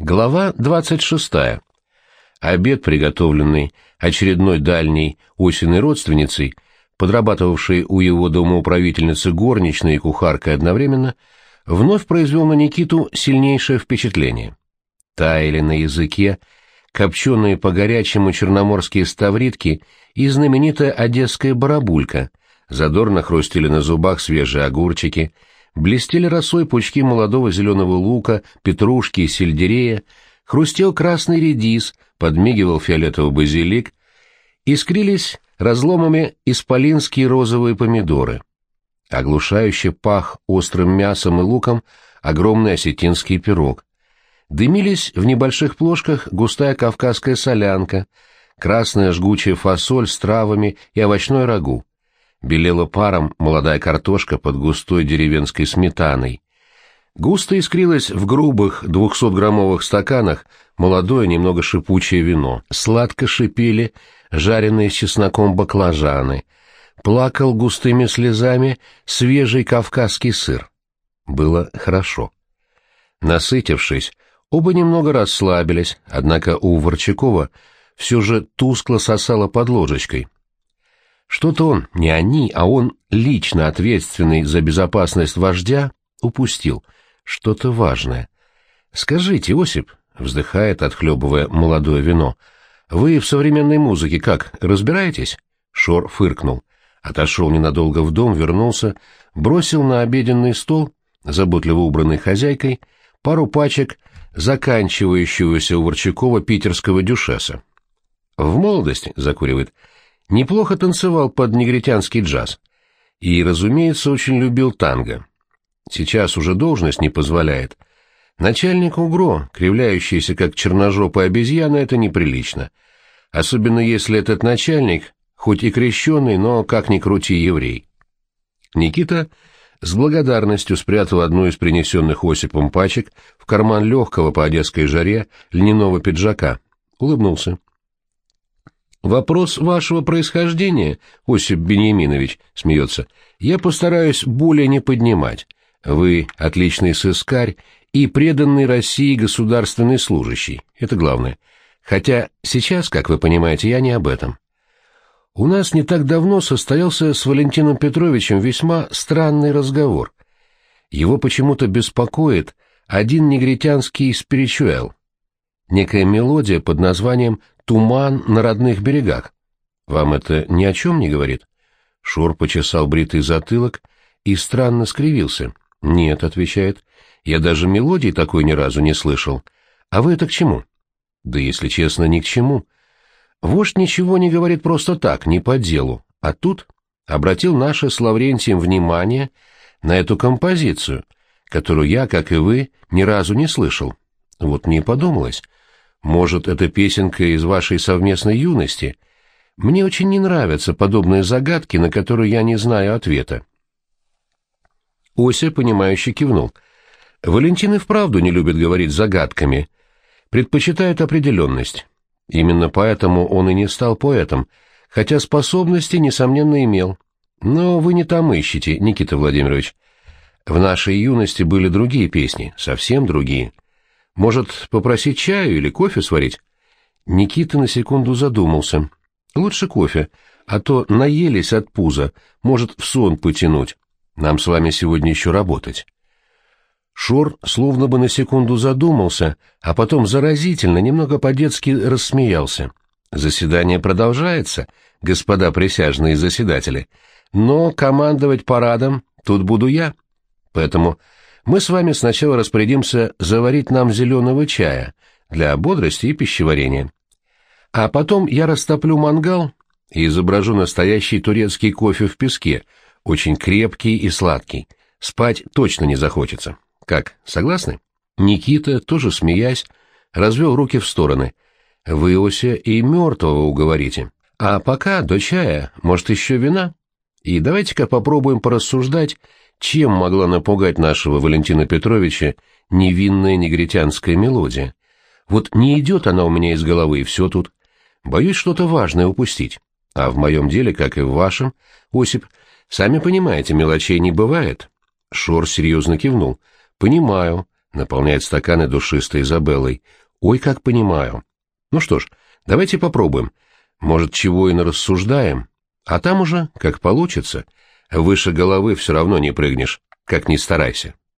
Глава 26. Обед, приготовленный очередной дальней осенной родственницей, подрабатывавшей у его домоуправительницы горничной и кухаркой одновременно, вновь произвел на Никиту сильнейшее впечатление. Таяли на языке копченые по-горячему черноморские ставритки и знаменитая одесская барабулька, задорно хрустили на зубах свежие огурчики — блестели росой пучки молодого зеленого лука, петрушки и сельдерея, хрустел красный редис, подмигивал фиолетовый базилик, искрились разломами исполинские розовые помидоры. Оглушающе пах острым мясом и луком огромный осетинский пирог. Дымились в небольших плошках густая кавказская солянка, красная жгучая фасоль с травами и овощной рагу белела паром молодая картошка под густой деревенской сметаной. Густо искрилось в грубых двухсотграммовых стаканах молодое немного шипучее вино. Сладко шипели жареные с чесноком баклажаны. Плакал густыми слезами свежий кавказский сыр. Было хорошо. Насытившись, оба немного расслабились, однако у Ворчакова все же тускло сосало под ложечкой. Что-то он, не они, а он, лично ответственный за безопасность вождя, упустил. Что-то важное. «Скажите, Осип», — вздыхает, отхлебывая молодое вино, — «вы в современной музыке как, разбираетесь?» Шор фыркнул. Отошел ненадолго в дом, вернулся, бросил на обеденный стол, заботливо убранный хозяйкой, пару пачек заканчивающегося у Ворчакова питерского дюшеса. «В молодости», — закуривает, — Неплохо танцевал под негритянский джаз. И, разумеется, очень любил танго. Сейчас уже должность не позволяет. Начальник УГРО, кривляющийся как черножопая обезьяна, это неприлично. Особенно если этот начальник, хоть и крещеный, но как ни крути еврей. Никита с благодарностью спрятал одну из принесенных Осипом пачек в карман легкого по одесской жаре льняного пиджака. Улыбнулся. Вопрос вашего происхождения, Осип Бениаминович, смеется, я постараюсь более не поднимать. Вы отличный сыскарь и преданный России государственный служащий. Это главное. Хотя сейчас, как вы понимаете, я не об этом. У нас не так давно состоялся с Валентином Петровичем весьма странный разговор. Его почему-то беспокоит один негритянский спиричуэл. Некая мелодия под названием туман на родных берегах. Вам это ни о чем не говорит? Шор почесал бритый затылок и странно скривился. Нет, отвечает, я даже мелодии такой ни разу не слышал. А вы это к чему? Да, если честно, ни к чему. Вождь ничего не говорит просто так, не по делу. А тут обратил наше с Лаврентием внимание на эту композицию, которую я, как и вы, ни разу не слышал. Вот мне подумалось, может, это песенка из вашей совместной юности? Мне очень не нравятся подобные загадки, на которые я не знаю ответа. Ося, понимающе кивнул. Валентин и вправду не любит говорить загадками, предпочитает определенность. Именно поэтому он и не стал поэтом, хотя способности, несомненно, имел. Но вы не там ищете, Никита Владимирович. В нашей юности были другие песни, совсем другие. Может, попросить чаю или кофе сварить? Никита на секунду задумался. Лучше кофе, а то наелись от пуза, может, в сон потянуть. Нам с вами сегодня еще работать. Шор словно бы на секунду задумался, а потом заразительно, немного по-детски рассмеялся. Заседание продолжается, господа присяжные заседатели, но командовать парадом тут буду я. Поэтому мы с вами сначала распорядимся заварить нам зеленого чая для бодрости и пищеварения. А потом я растоплю мангал и изображу настоящий турецкий кофе в песке, очень крепкий и сладкий. Спать точно не захочется. Как, согласны? Никита, тоже смеясь, развел руки в стороны. Вы, Ося, и мертвого уговорите. А пока до чая, может, еще вина? И давайте-ка попробуем порассуждать, чем могла напугать нашего Валентина Петровича невинная негритянская мелодия? Вот не идет она у меня из головы, и все тут. Боюсь что-то важное упустить. А в моем деле, как и в вашем, Осип, сами понимаете, мелочей не бывает. Шор серьезно кивнул. Понимаю, наполняет стаканы душистой Изабеллой. Ой, как понимаю. Ну что ж, давайте попробуем. Может, чего и нарассуждаем? А там уже, как получится. Выше головы все равно не прыгнешь, как ни старайся.